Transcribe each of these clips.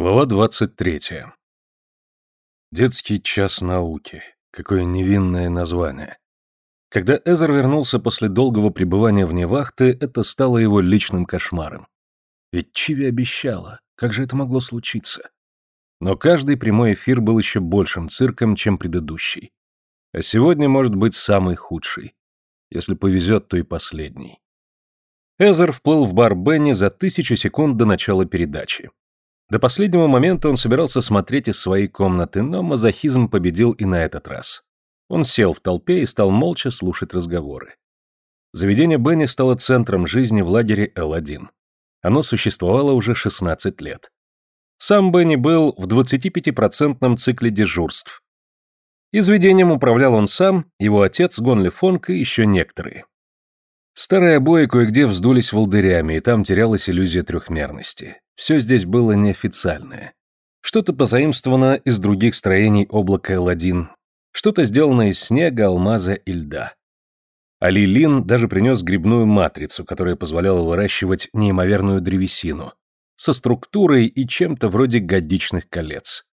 Глава 23. Детский час науки. Какое невинное название. Когда Эзер вернулся после долгого пребывания вне вахты, это стало его личным кошмаром. Ведь Чиви обещала, как же это могло случиться? Но каждый прямой эфир был еще большим цирком, чем предыдущий. А сегодня может быть самый худший. Если повезет, то и последний. Эзер вплыл в бар Бенни за тысячу секунд до начала передачи. До последнего момента он собирался смотреть из своей комнаты, но мазохизм победил и на этот раз. Он сел в толпе и стал молча слушать разговоры. Заведение Бенни стало центром жизни в лагере Л-1. Оно существовало уже 16 лет. Сам Бенни был в 25-процентном цикле дежурств. Изведением управлял он сам, его отец Гонли Фонк и еще некоторые. Старые обои кое-где вздулись волдырями, и там терялась иллюзия трехмерности. Все здесь было неофициальное. Что-то позаимствовано из других строений облака L1, что-то сделано из снега, алмаза и льда. Али Лин даже принес грибную матрицу, которая позволяла выращивать неимоверную древесину, со структурой и чем-то вроде годичных колец.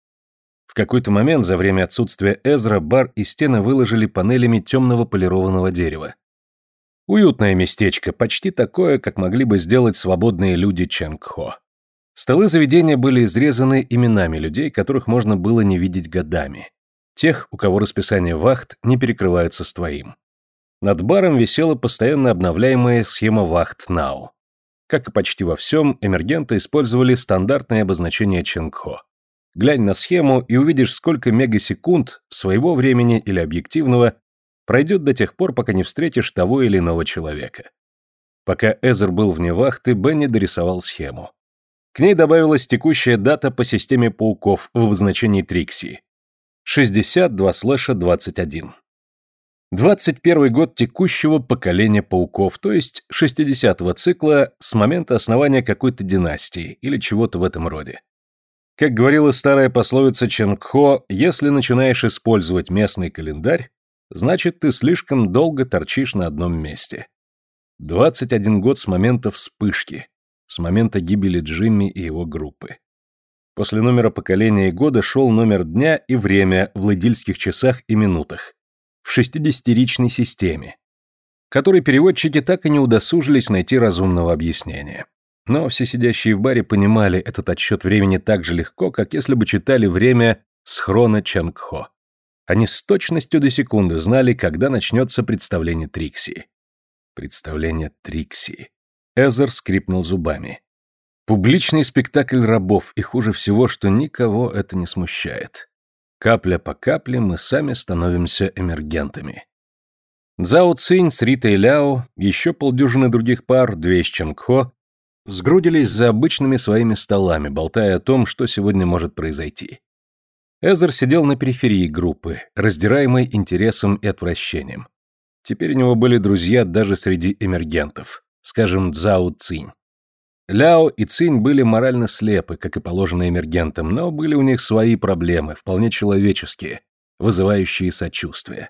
В какой-то момент за время отсутствия Эзра бар и стены выложили панелями темного полированного дерева. Уютное местечко, почти такое, как могли бы сделать свободные люди Чангхо. Столы заведения были изрезаны именами людей, которых можно было не видеть годами. Тех, у кого расписание вахт не перекрывается с твоим. Над баром висела постоянно обновляемая схема вахт Нау. Как и почти во всем, эмергенты использовали стандартное обозначение Ченгхо. Глянь на схему и увидишь, сколько мегасекунд своего времени или объективного пройдет до тех пор, пока не встретишь того или иного человека. Пока Эзер был вне вахты, Бенни дорисовал схему. К ней добавилась текущая дата по системе пауков в обозначении Трикси. 62-21. 21 год текущего поколения пауков, то есть 60-го цикла с момента основания какой-то династии или чего-то в этом роде. Как говорила старая пословица Ченгхо, если начинаешь использовать местный календарь, значит ты слишком долго торчишь на одном месте. 21 год с момента вспышки, с момента гибели Джимми и его группы. После номера поколения и года шел номер дня и время в ладильских часах и минутах, в шестидесятиричной системе, которой переводчики так и не удосужились найти разумного объяснения. Но все сидящие в баре понимали этот отсчет времени так же легко, как если бы читали время с хрона Чангхо. Они с точностью до секунды знали, когда начнется представление Трикси. Представление Трикси. Эзер скрипнул зубами. Публичный спектакль рабов, и хуже всего, что никого это не смущает. Капля по капле мы сами становимся эмергентами. Цао Цинь с Ритой Ляо, еще полдюжины других пар, две из Чангхо, сгрудились за обычными своими столами, болтая о том, что сегодня может произойти. Эзер сидел на периферии группы, раздираемой интересом и отвращением. Теперь у него были друзья даже среди эмергентов скажем, Цзао Цинь. Ляо и Цинь были морально слепы, как и положено эмергентам, но были у них свои проблемы, вполне человеческие, вызывающие сочувствие.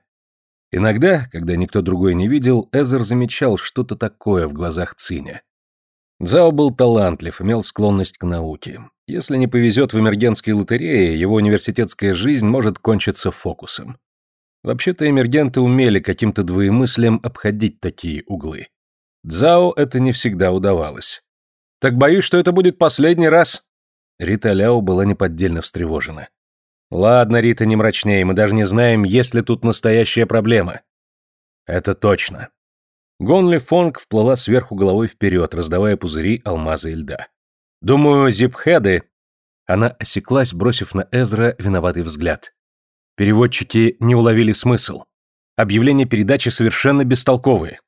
Иногда, когда никто другой не видел, Эзер замечал что-то такое в глазах Циня. Цзао был талантлив, имел склонность к науке. Если не повезет в эмергентской лотерее, его университетская жизнь может кончиться фокусом. Вообще-то эмергенты умели каким-то двоемыслием обходить такие углы. Дзао это не всегда удавалось. «Так боюсь, что это будет последний раз». Рита Ляо была неподдельно встревожена. «Ладно, Рита, не мрачнее, мы даже не знаем, есть ли тут настоящая проблема». «Это точно». Гонли Фонг вплыла сверху головой вперед, раздавая пузыри алмаза и льда. «Думаю, зипхеды...» Она осеклась, бросив на Эзра виноватый взгляд. Переводчики не уловили смысл. Объявления передачи совершенно бестолковые.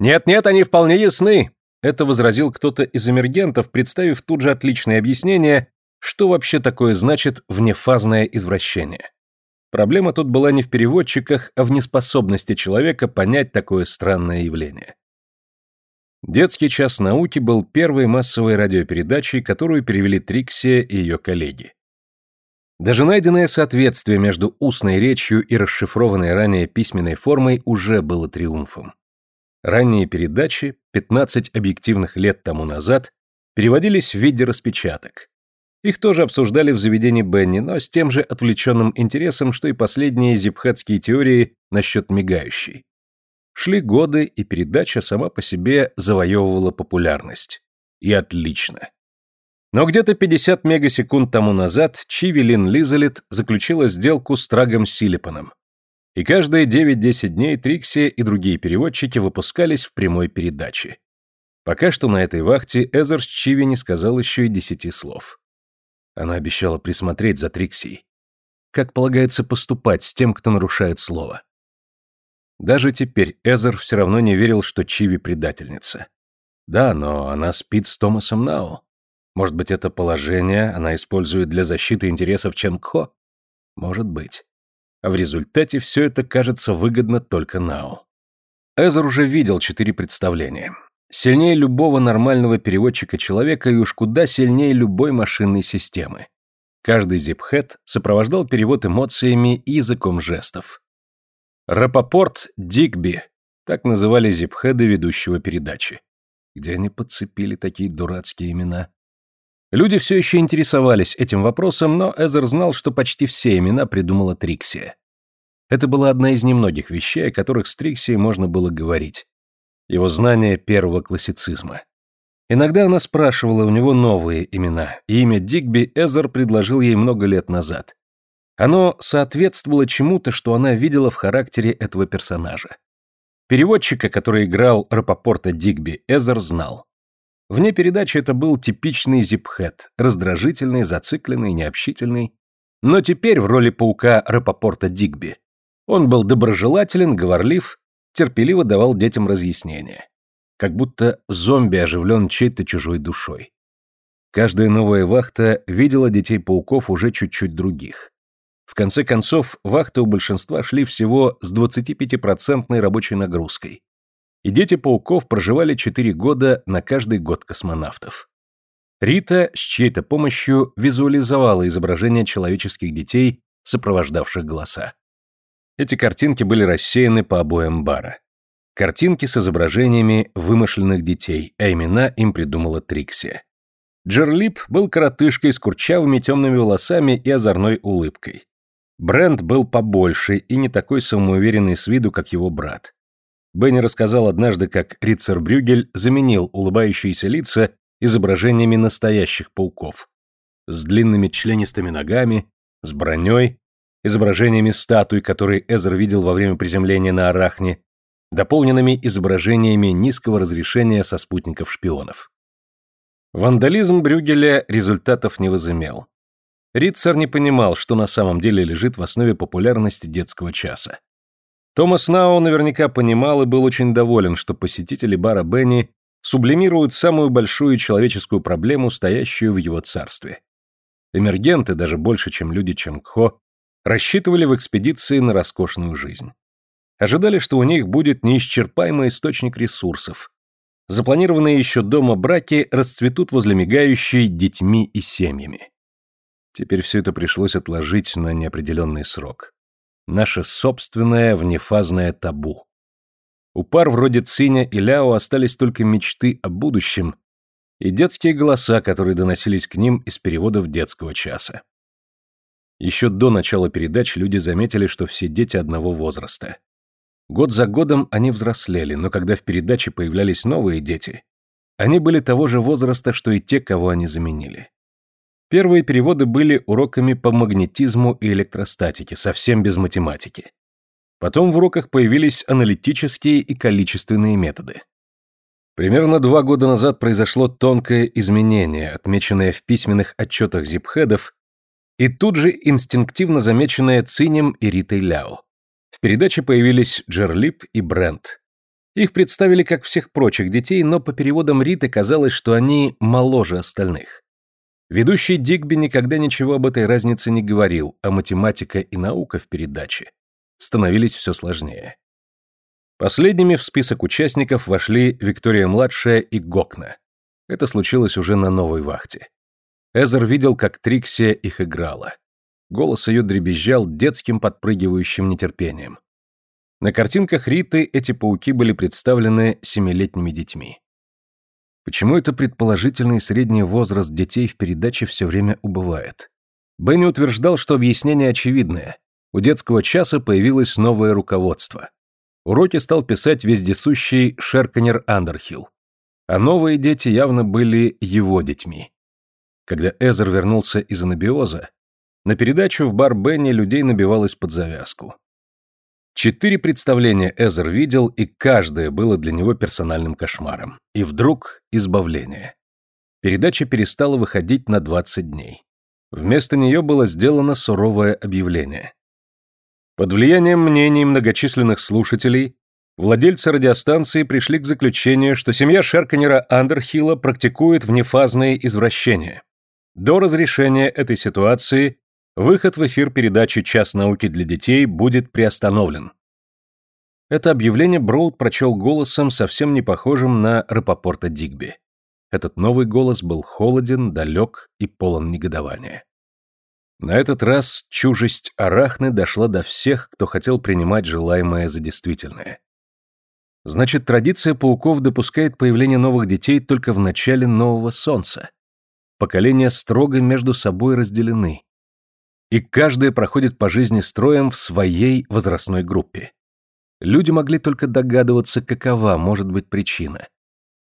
«Нет-нет, они вполне ясны», — это возразил кто-то из эмергентов, представив тут же отличное объяснение, что вообще такое значит внефазное извращение. Проблема тут была не в переводчиках, а в неспособности человека понять такое странное явление. Детский час науки был первой массовой радиопередачей, которую перевели Триксия и ее коллеги. Даже найденное соответствие между устной речью и расшифрованной ранее письменной формой уже было триумфом. Ранние передачи, 15 объективных лет тому назад, переводились в виде распечаток. Их тоже обсуждали в заведении Бенни, но с тем же отвлеченным интересом, что и последние зипхетские теории насчет мигающей. Шли годы, и передача сама по себе завоевывала популярность. И отлично. Но где-то 50 мегасекунд тому назад Чивилин Лизалит заключила сделку с Трагом Силипаном. И каждые 9-10 дней Трикси и другие переводчики выпускались в прямой передаче. Пока что на этой вахте Эзер с Чиви не сказал еще и десяти слов. Она обещала присмотреть за Триксией. Как полагается поступать с тем, кто нарушает слово. Даже теперь Эзер все равно не верил, что Чиви предательница. Да, но она спит с Томасом Нау. Может быть, это положение она использует для защиты интересов Ченгхо? Может быть. А в результате все это кажется выгодно только Нау. Эзер уже видел четыре представления. Сильнее любого нормального переводчика человека и уж куда сильнее любой машинной системы. Каждый зипхет сопровождал перевод эмоциями и языком жестов. Рапопорт Дигби, так называли зипхеды ведущего передачи. Где они подцепили такие дурацкие имена? Люди все еще интересовались этим вопросом, но Эзер знал, что почти все имена придумала Триксия. Это была одна из немногих вещей, о которых с Триксией можно было говорить его знание первого классицизма. Иногда она спрашивала у него новые имена, и имя Дигби Эзер предложил ей много лет назад. Оно соответствовало чему-то, что она видела в характере этого персонажа. Переводчика, который играл Рапопорта Дигби, Эзер знал. Вне передачи это был типичный зипхет, раздражительный, зацикленный, необщительный. Но теперь в роли паука Рапопорта Дигби он был доброжелателен, говорлив терпеливо давал детям разъяснения. Как будто зомби оживлен чьей-то чужой душой. Каждая новая вахта видела детей-пауков уже чуть-чуть других. В конце концов, вахты у большинства шли всего с 25% рабочей нагрузкой. И дети-пауков проживали 4 года на каждый год космонавтов. Рита с чьей-то помощью визуализовала изображения человеческих детей, сопровождавших голоса. Эти картинки были рассеяны по обоям бара. Картинки с изображениями вымышленных детей, а имена им придумала Трикси. Джерлип был коротышкой с курчавыми темными волосами и озорной улыбкой. Брент был побольше и не такой самоуверенный с виду, как его брат. Бенни рассказал однажды, как Рицер Брюгель заменил улыбающиеся лица изображениями настоящих пауков. С длинными членистыми ногами, с броней, изображениями статуй, которые Эзер видел во время приземления на Арахне, дополненными изображениями низкого разрешения со спутников шпионов. Вандализм Брюгеля результатов не возымел. Ритцер не понимал, что на самом деле лежит в основе популярности детского часа. Томас Нау наверняка понимал и был очень доволен, что посетители бара Бенни сублимируют самую большую человеческую проблему, стоящую в его царстве. Эмергенты, даже больше, чем люди Ченгхо, рассчитывали в экспедиции на роскошную жизнь. Ожидали, что у них будет неисчерпаемый источник ресурсов. Запланированные еще дома браки расцветут возле мигающей детьми и семьями. Теперь все это пришлось отложить на неопределенный срок. Наше собственное внефазное табу. У пар вроде Циня и Ляо остались только мечты о будущем и детские голоса, которые доносились к ним из переводов детского часа. Еще до начала передач люди заметили, что все дети одного возраста. Год за годом они взрослели, но когда в передаче появлялись новые дети, они были того же возраста, что и те, кого они заменили. Первые переводы были уроками по магнетизму и электростатике, совсем без математики. Потом в уроках появились аналитические и количественные методы. Примерно два года назад произошло тонкое изменение, отмеченное в письменных отчетах зипхедов и тут же инстинктивно замеченная Цинем и Ритой Ляо. В передаче появились Джерлип и Брент. Их представили как всех прочих детей, но по переводам Риты казалось, что они моложе остальных. Ведущий Дигби никогда ничего об этой разнице не говорил, а математика и наука в передаче становились все сложнее. Последними в список участников вошли Виктория-младшая и Гокна. Это случилось уже на новой вахте. Эзер видел, как Триксия их играла. Голос ее дребезжал детским подпрыгивающим нетерпением. На картинках Риты эти пауки были представлены семилетними детьми. Почему это предположительный средний возраст детей в передаче все время убывает? Бенни утверждал, что объяснение очевидное. У детского часа появилось новое руководство. Уроки стал писать вездесущий Шерканер Андерхилл. А новые дети явно были его детьми. Когда Эзер вернулся из анабиоза, на передачу в бар Бенни людей набивалось под завязку. Четыре представления Эзер видел, и каждое было для него персональным кошмаром. И вдруг избавление. Передача перестала выходить на 20 дней. Вместо нее было сделано суровое объявление. Под влиянием мнений многочисленных слушателей, владельцы радиостанции пришли к заключению, что семья Шерканера Андерхилла практикует внефазные извращения. До разрешения этой ситуации Выход в эфир передачи «Час науки для детей» будет приостановлен. Это объявление Броуд прочел голосом, совсем не похожим на Рапопорта Дигби. Этот новый голос был холоден, далек и полон негодования. На этот раз чужесть арахны дошла до всех, кто хотел принимать желаемое за действительное. Значит, традиция пауков допускает появление новых детей только в начале нового солнца. Поколения строго между собой разделены и каждая проходит по жизни строем в своей возрастной группе. Люди могли только догадываться, какова может быть причина.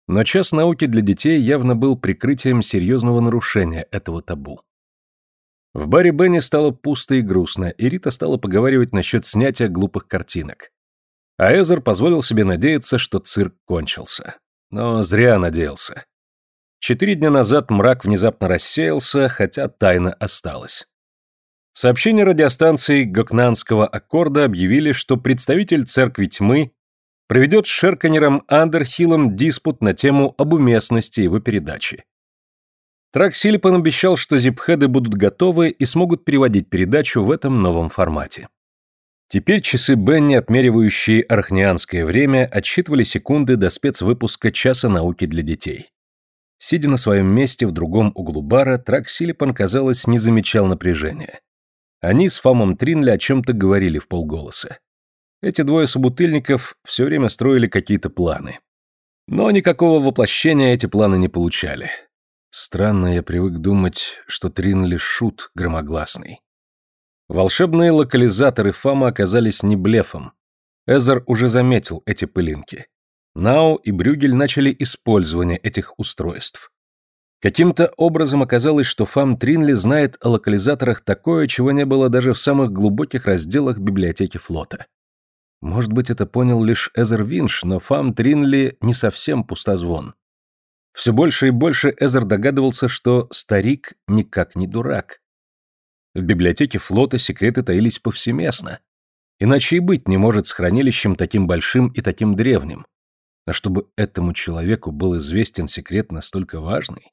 Но час науки для детей явно был прикрытием серьезного нарушения этого табу. В баре Бенни стало пусто и грустно, и Рита стала поговаривать насчет снятия глупых картинок. А Эзер позволил себе надеяться, что цирк кончился. Но зря надеялся. Четыре дня назад мрак внезапно рассеялся, хотя тайна осталась. Сообщения радиостанции Гокнанского аккорда объявили, что представитель Церкви Тьмы проведет с Шерканером Андерхиллом диспут на тему об уместности его передачи. Трак Силипан обещал, что зипхеды будут готовы и смогут переводить передачу в этом новом формате. Теперь часы Бенни, отмеривающие архнианское время, отсчитывали секунды до спецвыпуска «Часа науки для детей». Сидя на своем месте в другом углу бара, Трак Силипан, казалось, не замечал напряжения. Они с Фамом Тринли о чем-то говорили в полголоса. Эти двое собутыльников все время строили какие-то планы. Но никакого воплощения эти планы не получали. Странно, я привык думать, что Тринли шут громогласный. Волшебные локализаторы Фама оказались не блефом. Эзер уже заметил эти пылинки. Нау и Брюгель начали использование этих устройств. Каким-то образом оказалось, что Фам Тринли знает о локализаторах такое, чего не было даже в самых глубоких разделах библиотеки флота. Может быть, это понял лишь Эзер Винш, но Фам Тринли не совсем пустозвон. Все больше и больше Эзер догадывался, что старик никак не дурак. В библиотеке флота секреты таились повсеместно. Иначе и быть не может с хранилищем таким большим и таким древним. А чтобы этому человеку был известен секрет настолько важный?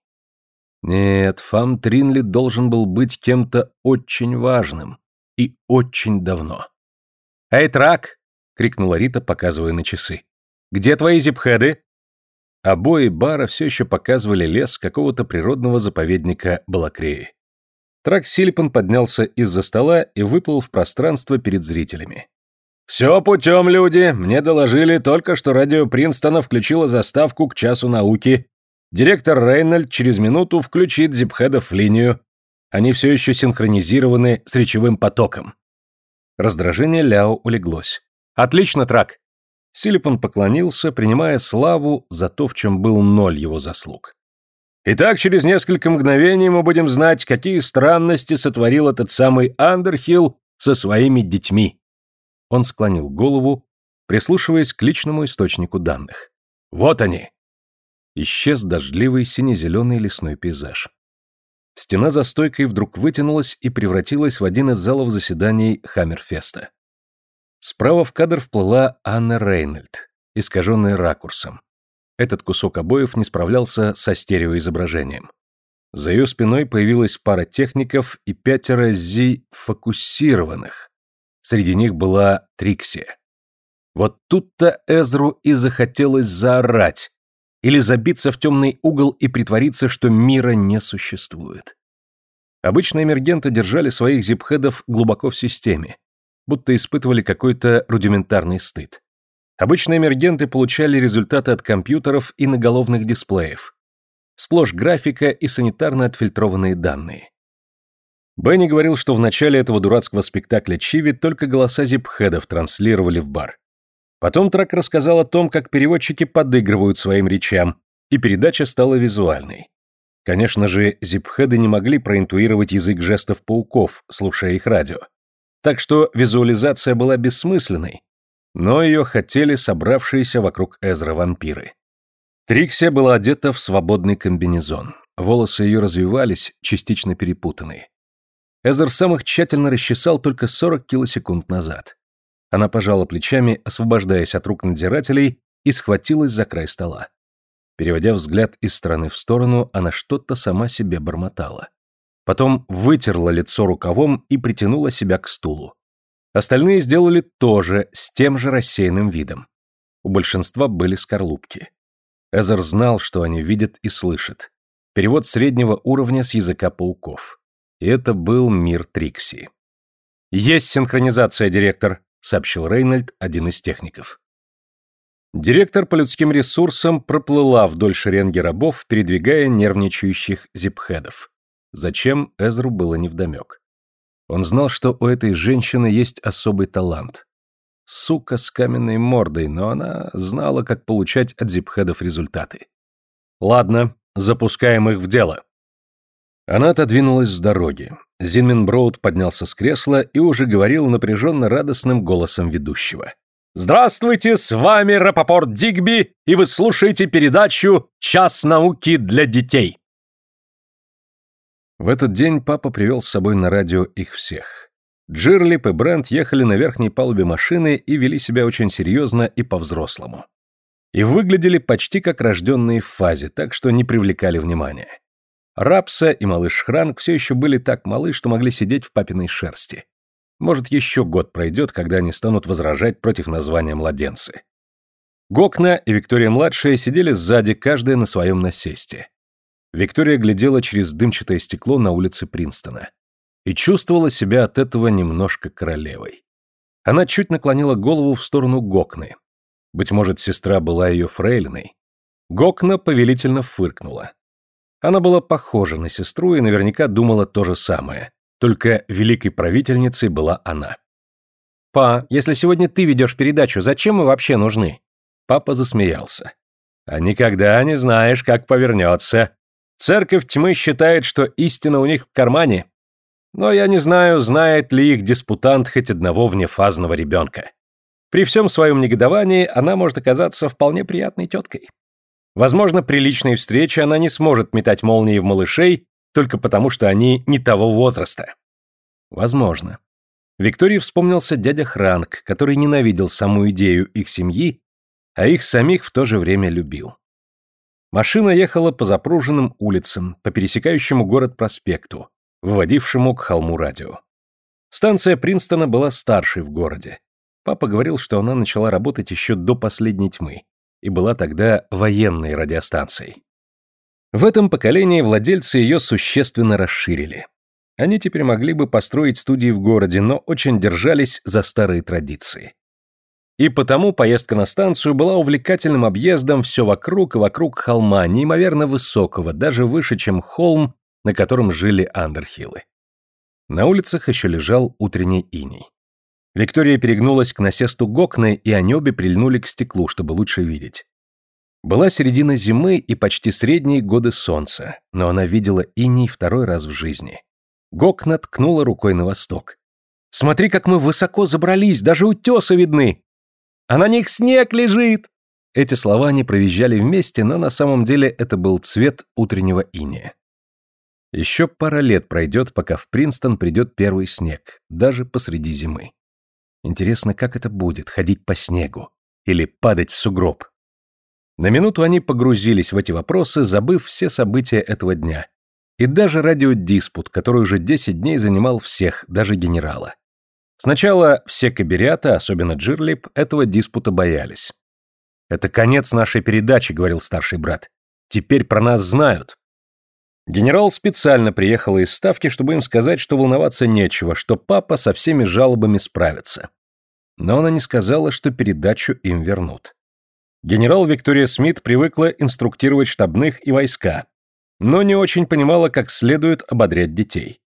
Нет, Фам Тринли должен был быть кем-то очень важным. И очень давно. «Эй, Трак!» — крикнула Рита, показывая на часы. «Где твои зипхеды?» Обои бара все еще показывали лес какого-то природного заповедника Балакреи. Трак Силипан поднялся из-за стола и выплыл в пространство перед зрителями. «Все путем, люди. Мне доложили только, что радио Принстона включило заставку к часу науки Директор Рейнольд через минуту включит зипхедов в линию. Они все еще синхронизированы с речевым потоком. Раздражение Ляо улеглось. «Отлично, Трак!» Силипон поклонился, принимая славу за то, в чем был ноль его заслуг. «Итак, через несколько мгновений мы будем знать, какие странности сотворил этот самый Андерхилл со своими детьми». Он склонил голову, прислушиваясь к личному источнику данных. «Вот они!» Исчез дождливый сине-зеленый лесной пейзаж. Стена за стойкой вдруг вытянулась и превратилась в один из залов заседаний Хаммерфеста. Справа в кадр вплыла Анна Рейнольд, искаженная ракурсом. Этот кусок обоев не справлялся со стереоизображением. За ее спиной появилась пара техников и пятеро зи-фокусированных. Среди них была Триксия. Вот тут-то Эзру и захотелось заорать, или забиться в темный угол и притвориться, что мира не существует. Обычно эмергенты держали своих зипхедов глубоко в системе, будто испытывали какой-то рудиментарный стыд. Обычно эмергенты получали результаты от компьютеров и наголовных дисплеев, Сплошь графика и санитарно отфильтрованные данные. Бенни говорил, что в начале этого дурацкого спектакля Чиви только голоса зипхедов транслировали в бар. Потом Трак рассказал о том, как переводчики подыгрывают своим речам, и передача стала визуальной. Конечно же, зипхеды не могли проинтуировать язык жестов пауков, слушая их радио. Так что визуализация была бессмысленной, но ее хотели собравшиеся вокруг Эзра вампиры. Триксия была одета в свободный комбинезон. Волосы ее развивались, частично перепутанные. Эзер сам их тщательно расчесал только 40 килосекунд назад. Она пожала плечами, освобождаясь от рук надзирателей, и схватилась за край стола. Переводя взгляд из стороны в сторону, она что-то сама себе бормотала. Потом вытерла лицо рукавом и притянула себя к стулу. Остальные сделали то же, с тем же рассеянным видом. У большинства были скорлупки. Эзер знал, что они видят и слышат. Перевод среднего уровня с языка пауков. И это был мир Трикси. «Есть синхронизация, директор», — сообщил Рейнольд, один из техников. Директор по людским ресурсам проплыла вдоль шеренги рабов, передвигая нервничающих зипхедов. Зачем, Эзру было невдомек. Он знал, что у этой женщины есть особый талант. Сука с каменной мордой, но она знала, как получать от зипхедов результаты. «Ладно, запускаем их в дело». Она отодвинулась с дороги. Зинмен Броуд поднялся с кресла и уже говорил напряженно радостным голосом ведущего. «Здравствуйте, с вами Рапопорт Дигби, и вы слушаете передачу «Час науки для детей». В этот день папа привел с собой на радио их всех. Джирлип и Брент ехали на верхней палубе машины и вели себя очень серьезно и по-взрослому. И выглядели почти как рожденные в фазе, так что не привлекали внимания. Рапса и малыш Хранг все еще были так малы, что могли сидеть в папиной шерсти. Может, еще год пройдет, когда они станут возражать против названия младенцы. Гокна и Виктория-младшая сидели сзади, каждая на своем насесте. Виктория глядела через дымчатое стекло на улице Принстона и чувствовала себя от этого немножко королевой. Она чуть наклонила голову в сторону Гокны. Быть может, сестра была ее фрейлиной. Гокна повелительно фыркнула. Она была похожа на сестру и наверняка думала то же самое, только великой правительницей была она. «Па, если сегодня ты ведешь передачу, зачем мы вообще нужны?» Папа засмеялся. «А никогда не знаешь, как повернется. Церковь тьмы считает, что истина у них в кармане. Но я не знаю, знает ли их диспутант хоть одного внефазного ребенка. При всем своем негодовании она может оказаться вполне приятной теткой. Возможно, при личной встрече она не сможет метать молнии в малышей, только потому, что они не того возраста. Возможно. Виктории вспомнился дядя Хранк, который ненавидел саму идею их семьи, а их самих в то же время любил. Машина ехала по запруженным улицам, по пересекающему город проспекту, выводившему к холму радио. Станция Принстона была старшей в городе. Папа говорил, что она начала работать еще до последней тьмы и была тогда военной радиостанцией. В этом поколении владельцы ее существенно расширили. Они теперь могли бы построить студии в городе, но очень держались за старые традиции. И потому поездка на станцию была увлекательным объездом все вокруг и вокруг холма, неимоверно высокого, даже выше, чем холм, на котором жили Андерхиллы. На улицах еще лежал утренний иней. Виктория перегнулась к насесту Гокны, и они обе прильнули к стеклу, чтобы лучше видеть. Была середина зимы и почти средние годы солнца, но она видела иней второй раз в жизни. Гокна ткнула рукой на восток. «Смотри, как мы высоко забрались, даже утесы видны!» «А на них снег лежит!» Эти слова они провизжали вместе, но на самом деле это был цвет утреннего иния. Еще пара лет пройдет, пока в Принстон придет первый снег, даже посреди зимы. Интересно, как это будет, ходить по снегу? Или падать в сугроб? На минуту они погрузились в эти вопросы, забыв все события этого дня. И даже радиодиспут, который уже 10 дней занимал всех, даже генерала. Сначала все каберята, особенно Джирлип, этого диспута боялись. «Это конец нашей передачи», — говорил старший брат. «Теперь про нас знают». Генерал специально приехал из Ставки, чтобы им сказать, что волноваться нечего, что папа со всеми жалобами справится но она не сказала, что передачу им вернут. Генерал Виктория Смит привыкла инструктировать штабных и войска, но не очень понимала, как следует ободрять детей.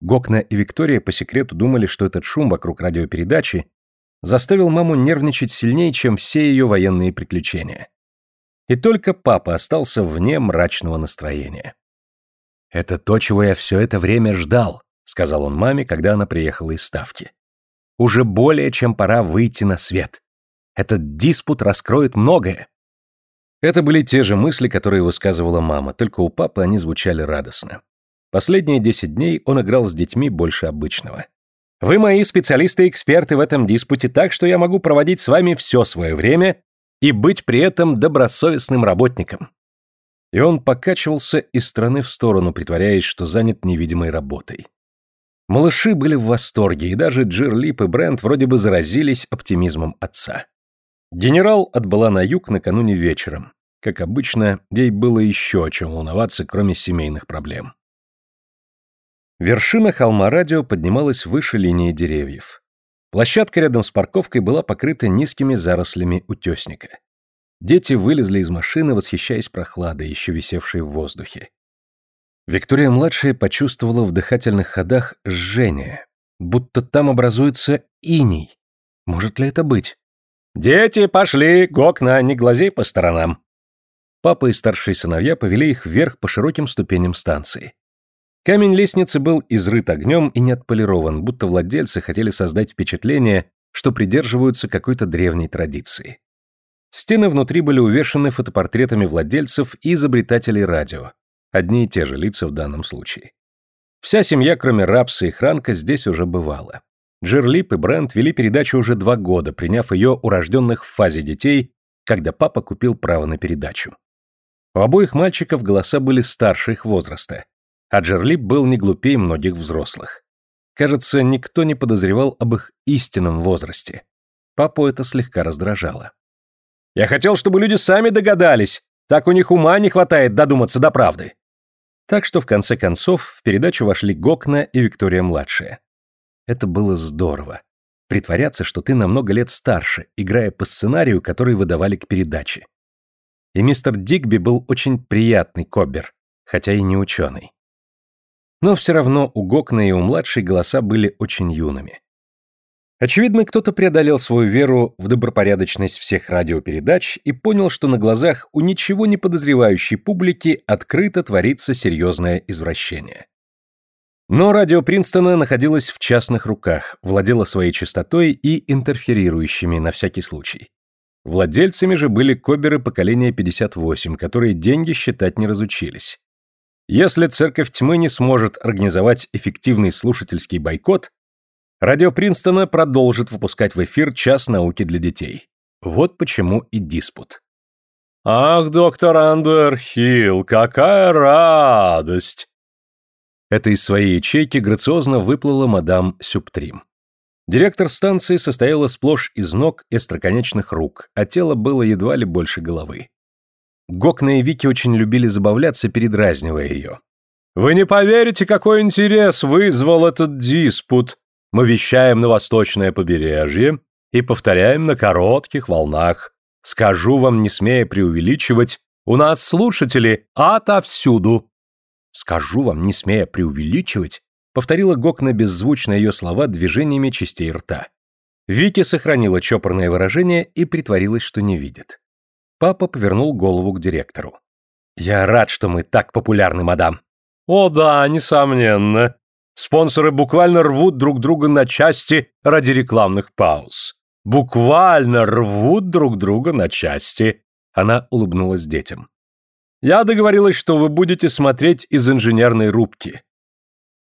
Гокна и Виктория по секрету думали, что этот шум вокруг радиопередачи заставил маму нервничать сильнее, чем все ее военные приключения. И только папа остался вне мрачного настроения. «Это то, чего я все это время ждал», — сказал он маме, когда она приехала из Ставки. «Уже более чем пора выйти на свет. Этот диспут раскроет многое». Это были те же мысли, которые высказывала мама, только у папы они звучали радостно. Последние десять дней он играл с детьми больше обычного. Вы мои специалисты-эксперты в этом диспуте, так что я могу проводить с вами все свое время и быть при этом добросовестным работником». И он покачивался из стороны в сторону, притворяясь, что занят невидимой работой. Малыши были в восторге, и даже Джир Лип и Брент вроде бы заразились оптимизмом отца. Генерал отбыла на юг накануне вечером. Как обычно, ей было еще о чем волноваться, кроме семейных проблем. Вершина холма радио поднималась выше линии деревьев. Площадка рядом с парковкой была покрыта низкими зарослями утесника. Дети вылезли из машины, восхищаясь прохладой, еще висевшей в воздухе. Виктория-младшая почувствовала в дыхательных ходах жжение, будто там образуется иней. Может ли это быть? «Дети, пошли! Гокна, не глазей по сторонам!» Папа и старшие сыновья повели их вверх по широким ступеням станции. Камень лестницы был изрыт огнем и не отполирован, будто владельцы хотели создать впечатление, что придерживаются какой-то древней традиции. Стены внутри были увешаны фотопортретами владельцев и изобретателей радио, одни и те же лица в данном случае. Вся семья, кроме Рапса и Хранка, здесь уже бывала. Джерлип и Брент вели передачу уже два года, приняв ее у рожденных в фазе детей, когда папа купил право на передачу. У обоих мальчиков голоса были старше их возраста, а Джерлип был не глупее многих взрослых. Кажется, никто не подозревал об их истинном возрасте. Папу это слегка раздражало. «Я хотел, чтобы люди сами догадались. Так у них ума не хватает додуматься до правды». Так что, в конце концов, в передачу вошли Гокна и Виктория-младшая. Это было здорово. Притворяться, что ты намного лет старше, играя по сценарию, который выдавали к передаче. И мистер Дигби был очень приятный коббер, хотя и не ученый. Но все равно у Гокна и у младшей голоса были очень юными. Очевидно, кто-то преодолел свою веру в добропорядочность всех радиопередач и понял, что на глазах у ничего не подозревающей публики открыто творится серьезное извращение. Но радио Принстона находилось в частных руках, владело своей частотой и интерферирующими на всякий случай. Владельцами же были коберы поколения 58, которые деньги считать не разучились. Если церковь тьмы не сможет организовать эффективный слушательский бойкот, радио Принстона продолжит выпускать в эфир час науки для детей. Вот почему и диспут. «Ах, доктор Андерхилл, какая радость!» Это из своей ячейки грациозно выплыла мадам Сюптрим. Директор станции состояла сплошь из ног и остроконечных рук, а тело было едва ли больше головы. Гокна и Вики очень любили забавляться, передразнивая ее. «Вы не поверите, какой интерес вызвал этот диспут. Мы вещаем на восточное побережье и повторяем на коротких волнах. Скажу вам, не смея преувеличивать, у нас слушатели отовсюду». «Скажу вам, не смея преувеличивать», повторила Гокна беззвучно ее слова движениями частей рта. Вики сохранила чопорное выражение и притворилась, что не видит. Папа повернул голову к директору. «Я рад, что мы так популярны, мадам». «О да, несомненно. Спонсоры буквально рвут друг друга на части ради рекламных пауз. Буквально рвут друг друга на части». Она улыбнулась детям. «Я договорилась, что вы будете смотреть из инженерной рубки».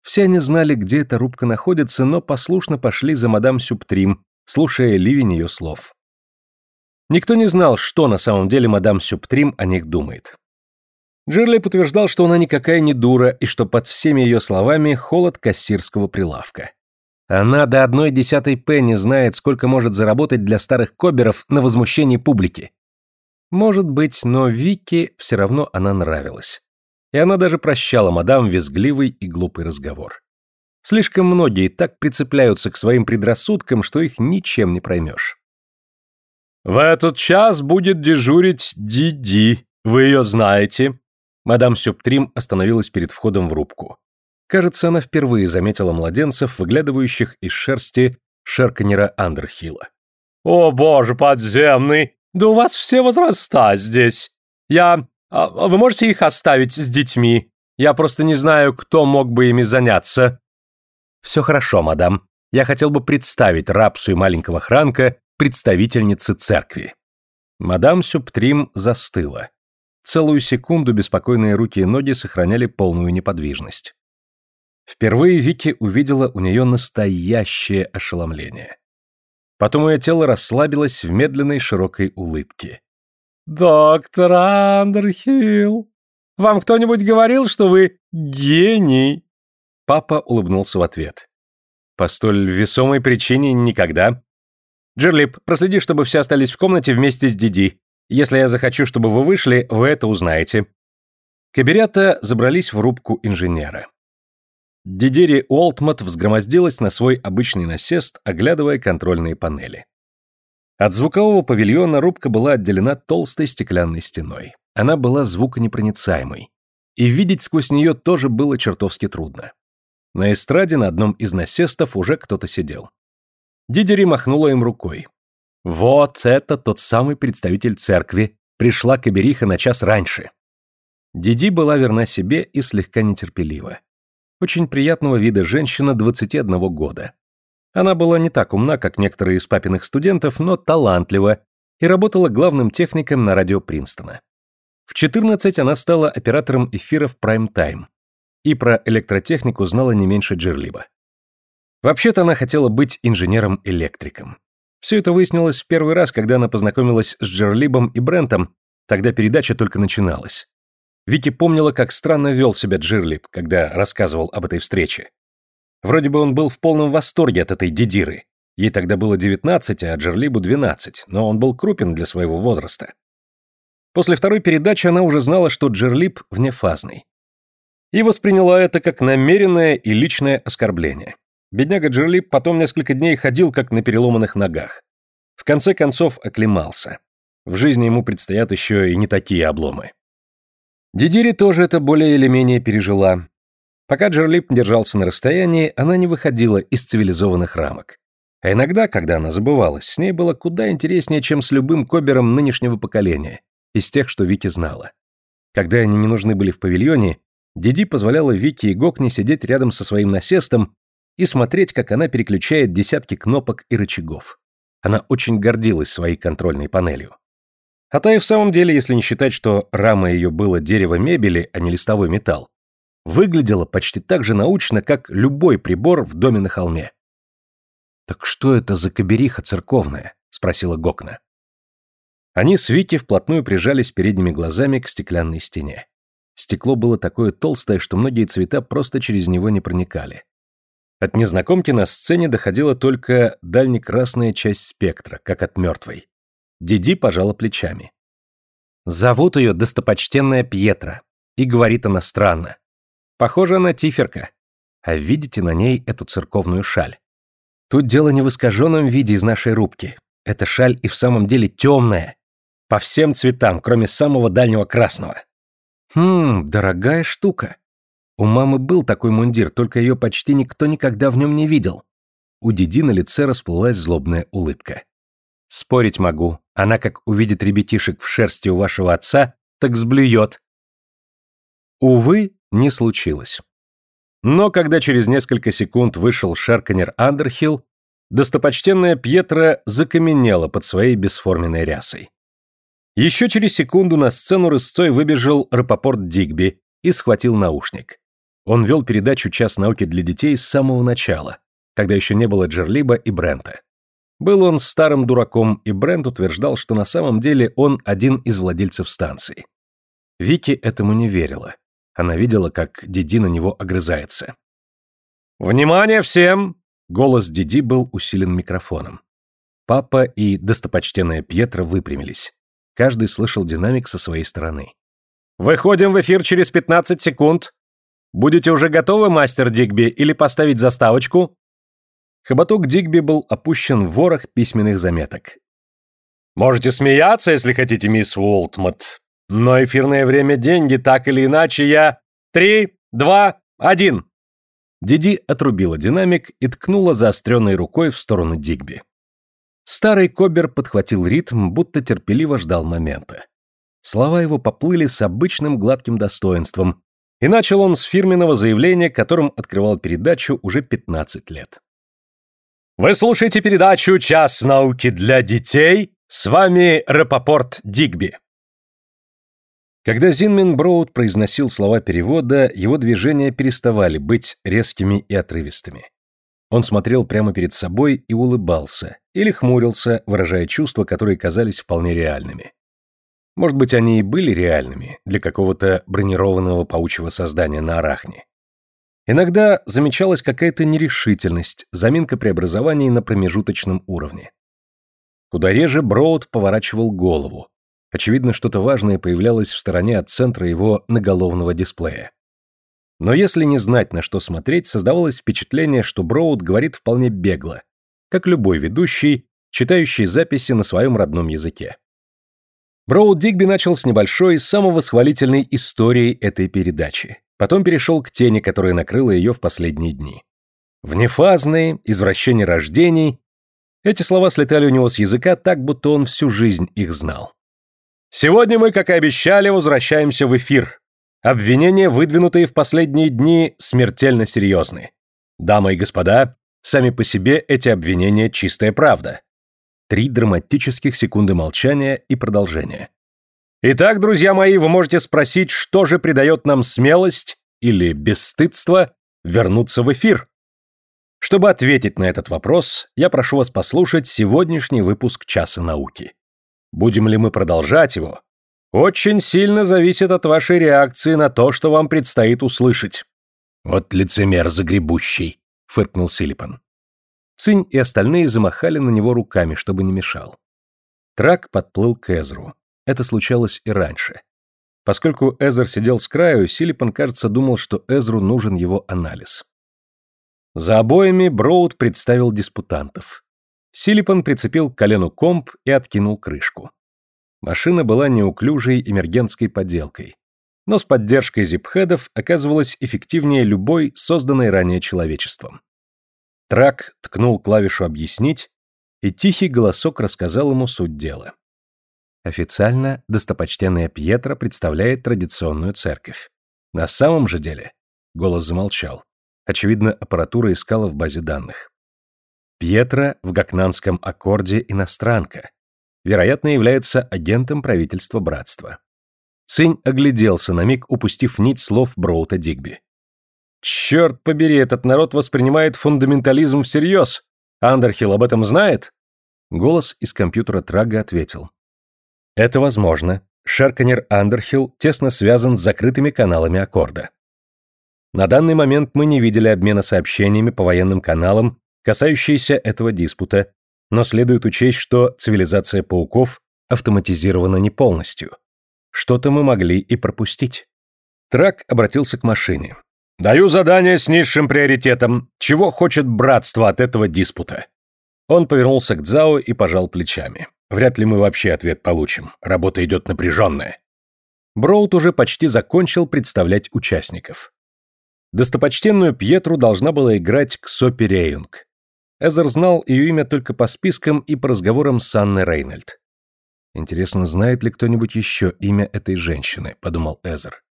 Все они знали, где эта рубка находится, но послушно пошли за мадам Сюптрим, слушая ливень ее слов. Никто не знал, что на самом деле мадам Сюптрим о них думает. Джерли подтверждал, что она никакая не дура и что под всеми ее словами холод кассирского прилавка. Она до одной десятой пенни знает, сколько может заработать для старых коберов на возмущении публики. Может быть, но Вики все равно она нравилась. И она даже прощала мадам визгливый и глупый разговор. Слишком многие так прицепляются к своим предрассудкам, что их ничем не проймешь. В этот час будет дежурить Диди. Вы ее знаете. Мадам Сюбтрим остановилась перед входом в рубку. Кажется, она впервые заметила младенцев, выглядывающих из шерсти Шерканера Андерхилла. «О, боже, подземный! Да у вас все возраста здесь! Я... А, вы можете их оставить с детьми? Я просто не знаю, кто мог бы ими заняться». «Все хорошо, мадам. Я хотел бы представить рапсу и маленького Хранка представительнице церкви». Мадам Сюбтрим застыла. Целую секунду беспокойные руки и ноги сохраняли полную неподвижность. Впервые Вики увидела у нее настоящее ошеломление. Потом ее тело расслабилось в медленной широкой улыбке. «Доктор Андерхилл, вам кто-нибудь говорил, что вы гений?» Папа улыбнулся в ответ. «По столь весомой причине никогда. Джерлип, проследи, чтобы все остались в комнате вместе с Диди. Если я захочу, чтобы вы вышли, вы это узнаете». Каберята забрались в рубку инженера. Дидери Уолтмот взгромоздилась на свой обычный насест, оглядывая контрольные панели. От звукового павильона рубка была отделена толстой стеклянной стеной. Она была звуконепроницаемой. И видеть сквозь нее тоже было чертовски трудно. На эстраде на одном из насестов уже кто-то сидел. Дидери махнула им рукой. «Вот это тот самый представитель церкви. Пришла Кабериха на час раньше». Диди была верна себе и слегка нетерпелива. Очень приятного вида женщина 21 года. Она была не так умна, как некоторые из папиных студентов, но талантлива и работала главным техником на радио Принстона. В 14 она стала оператором эфиров Prime Time. И про электротехнику знала не меньше Джерлиба. Вообще-то она хотела быть инженером-электриком. Все это выяснилось в первый раз, когда она познакомилась с Джерлибом и Брентом, тогда передача только начиналась. Вики помнила, как странно вел себя Джирлип, когда рассказывал об этой встрече. Вроде бы он был в полном восторге от этой дедиры. Ей тогда было 19, а Джерлибу 12, но он был крупен для своего возраста. После второй передачи она уже знала, что Джерлип внефазный. И восприняла это как намеренное и личное оскорбление. Бедняга Джерлип потом несколько дней ходил как на переломанных ногах. В конце концов оклемался. В жизни ему предстоят еще и не такие обломы. Дидири тоже это более или менее пережила. Пока Джерлип держался на расстоянии, она не выходила из цивилизованных рамок. А иногда, когда она забывалась, с ней было куда интереснее, чем с любым кобером нынешнего поколения, из тех, что Вики знала. Когда они не нужны были в павильоне, Диди позволяла Вики и Гокне сидеть рядом со своим насестом и смотреть, как она переключает десятки кнопок и рычагов. Она очень гордилась своей контрольной панелью. А та и в самом деле, если не считать, что рама ее было дерево мебели, а не листовой металл, выглядела почти так же научно, как любой прибор в доме на холме. «Так что это за кабериха церковная?» — спросила Гокна. Они с Вики вплотную прижались передними глазами к стеклянной стене. Стекло было такое толстое, что многие цвета просто через него не проникали. От незнакомки на сцене доходила только дальнекрасная часть спектра, как от мертвой. Диди пожала плечами. Зовут ее достопочтенная Пьетра. И говорит она странно. Похоже на тиферка. А видите на ней эту церковную шаль? Тут дело не в искаженном виде из нашей рубки. Эта шаль и в самом деле темная. По всем цветам, кроме самого дальнего красного. Хм, дорогая штука. У мамы был такой мундир, только ее почти никто никогда в нем не видел. У Диди на лице расплылась злобная улыбка. Спорить могу, она как увидит ребятишек в шерсти у вашего отца, так сблюет. Увы, не случилось. Но когда через несколько секунд вышел Шарканер Андерхилл, достопочтенная Пьетра закаменела под своей бесформенной рясой. Еще через секунду на сцену рысцой выбежал Рапопорт Дигби и схватил наушник. Он вел передачу «Час науки для детей» с самого начала, когда еще не было Джерлиба и Брента. Был он старым дураком, и Брент утверждал, что на самом деле он один из владельцев станции. Вики этому не верила. Она видела, как Диди на него огрызается. «Внимание всем!» Голос Диди был усилен микрофоном. Папа и достопочтенная Пьетра выпрямились. Каждый слышал динамик со своей стороны. «Выходим в эфир через 15 секунд. Будете уже готовы, мастер Дигби, или поставить заставочку?» Хоботок Дигби был опущен в ворох письменных заметок. «Можете смеяться, если хотите, мисс Уолтмот. Но эфирное время – деньги, так или иначе я... Три, два, один. Диди отрубила динамик и ткнула заостренной рукой в сторону Дигби. Старый Кобер подхватил ритм, будто терпеливо ждал момента. Слова его поплыли с обычным гладким достоинством, и начал он с фирменного заявления, которым открывал передачу уже 15 лет. Вы слушаете передачу «Час науки для детей». С вами Рапопорт Дигби. Когда Зинмен Броуд произносил слова перевода, его движения переставали быть резкими и отрывистыми. Он смотрел прямо перед собой и улыбался, или хмурился, выражая чувства, которые казались вполне реальными. Может быть, они и были реальными для какого-то бронированного паучьего создания на Арахне. Иногда замечалась какая-то нерешительность, заминка преобразований на промежуточном уровне. Куда реже Броуд поворачивал голову. Очевидно, что-то важное появлялось в стороне от центра его наголовного дисплея. Но если не знать, на что смотреть, создавалось впечатление, что Броуд говорит вполне бегло, как любой ведущий, читающий записи на своем родном языке. Броуд Дигби начал с небольшой, самовосхвалительной истории этой передачи. Потом перешел к тени, которая накрыла ее в последние дни. Внефазные, извращение рождений. Эти слова слетали у него с языка так, будто он всю жизнь их знал. Сегодня мы, как и обещали, возвращаемся в эфир. Обвинения, выдвинутые в последние дни, смертельно серьезны. Дамы и господа, сами по себе эти обвинения чистая правда. Три драматических секунды молчания и продолжение. Итак, друзья мои, вы можете спросить, что же придает нам смелость или бесстыдство вернуться в эфир? Чтобы ответить на этот вопрос, я прошу вас послушать сегодняшний выпуск «Часа науки». Будем ли мы продолжать его, очень сильно зависит от вашей реакции на то, что вам предстоит услышать. Вот лицемер загребущий, фыркнул Силипан. Цинь и остальные замахали на него руками, чтобы не мешал. Трак подплыл к Эзру. Это случалось и раньше. Поскольку Эзер сидел с краю, Силипан, кажется, думал, что Эзру нужен его анализ. За обоями Броуд представил диспутантов. Силипан прицепил к колену комп и откинул крышку. Машина была неуклюжей эмергентской поделкой, но с поддержкой зипхедов оказывалась эффективнее любой, созданной ранее человечеством. Трак ткнул клавишу «Объяснить», и тихий голосок рассказал ему суть дела. Официально достопочтенная Пьетро представляет традиционную церковь. На самом же деле голос замолчал. Очевидно, аппаратура искала в базе данных. Пьетро в гакнанском аккорде иностранка, вероятно, является агентом правительства братства. Цинь огляделся на миг, упустив нить слов Броута Дигби. «Черт побери, этот народ воспринимает фундаментализм всерьез. Андерхилл об этом знает?» Голос из компьютера Трага ответил. «Это возможно. Шерканер Андерхилл тесно связан с закрытыми каналами Аккорда. На данный момент мы не видели обмена сообщениями по военным каналам, касающиеся этого диспута, но следует учесть, что цивилизация пауков автоматизирована не полностью. Что-то мы могли и пропустить. Трак обратился к машине. «Даю задание с низшим приоритетом. Чего хочет братство от этого диспута?» Он повернулся к Цзао и пожал плечами. «Вряд ли мы вообще ответ получим. Работа идет напряженная». Броуд уже почти закончил представлять участников. Достопочтенную Пьетру должна была играть Ксопи Рейунг, Эзер знал ее имя только по спискам и по разговорам с Анной Рейнольд. «Интересно, знает ли кто-нибудь еще имя этой женщины?» – подумал Эзер.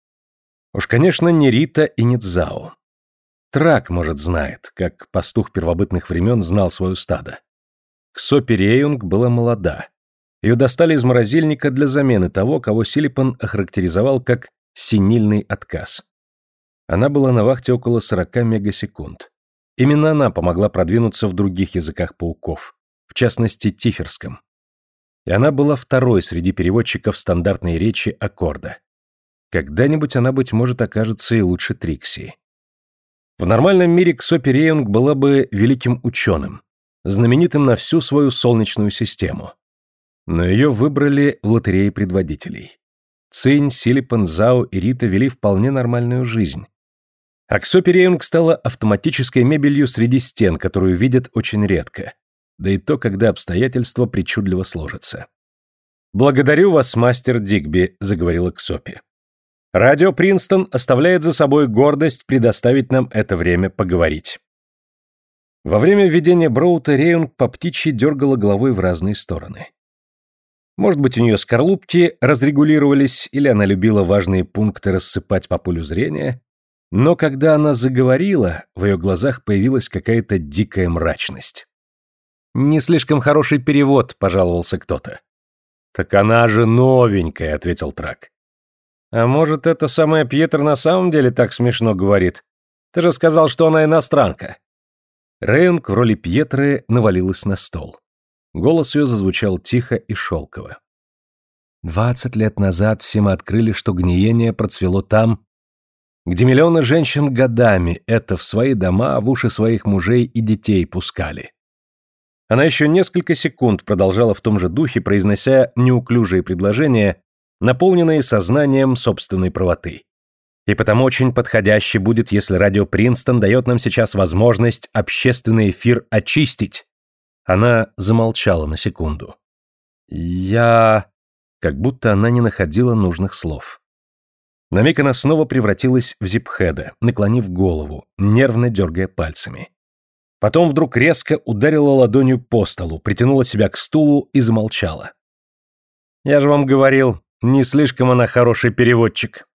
Уж, конечно, не Рита и не Цзао. Трак, может, знает, как пастух первобытных времен знал свое стадо. Ксо Переюнг была молода. Ее достали из морозильника для замены того, кого Силипан охарактеризовал как «синильный отказ». Она была на вахте около 40 мегасекунд. Именно она помогла продвинуться в других языках пауков, в частности, тиферском. И она была второй среди переводчиков стандартной речи аккорда. Когда-нибудь она, быть может, окажется и лучше Трикси. В нормальном мире Ксопи Рейунг была бы великим ученым, знаменитым на всю свою солнечную систему. Но ее выбрали в лотерее предводителей. Цинь, Силипан, Зао и Рита вели вполне нормальную жизнь, Аксопереюнг стала автоматической мебелью среди стен, которую видят очень редко, да и то, когда обстоятельства причудливо сложатся. «Благодарю вас, мастер Дигби», — заговорила Ксопи. «Радио Принстон оставляет за собой гордость предоставить нам это время поговорить». Во время введения Броута Реюнг по птичьи дергала головой в разные стороны. Может быть, у нее скорлупки разрегулировались, или она любила важные пункты рассыпать по полю зрения, но когда она заговорила, в ее глазах появилась какая-то дикая мрачность. «Не слишком хороший перевод», — пожаловался кто-то. «Так она же новенькая», — ответил Трак. «А может, это самая Пьетр на самом деле так смешно говорит? Ты же сказал, что она иностранка». Рейнг в роли Пьетры навалилась на стол. Голос ее зазвучал тихо и шелково. «Двадцать лет назад все мы открыли, что гниение процвело там, где миллионы женщин годами это в свои дома, в уши своих мужей и детей пускали. Она еще несколько секунд продолжала в том же духе, произнося неуклюжие предложения, наполненные сознанием собственной правоты. И потому очень подходяще будет, если радио Принстон дает нам сейчас возможность общественный эфир очистить. Она замолчала на секунду. Я... Как будто она не находила нужных слов. На миг она снова превратилась в зипхеда, наклонив голову, нервно дергая пальцами. Потом вдруг резко ударила ладонью по столу, притянула себя к стулу и замолчала. «Я же вам говорил, не слишком она хороший переводчик».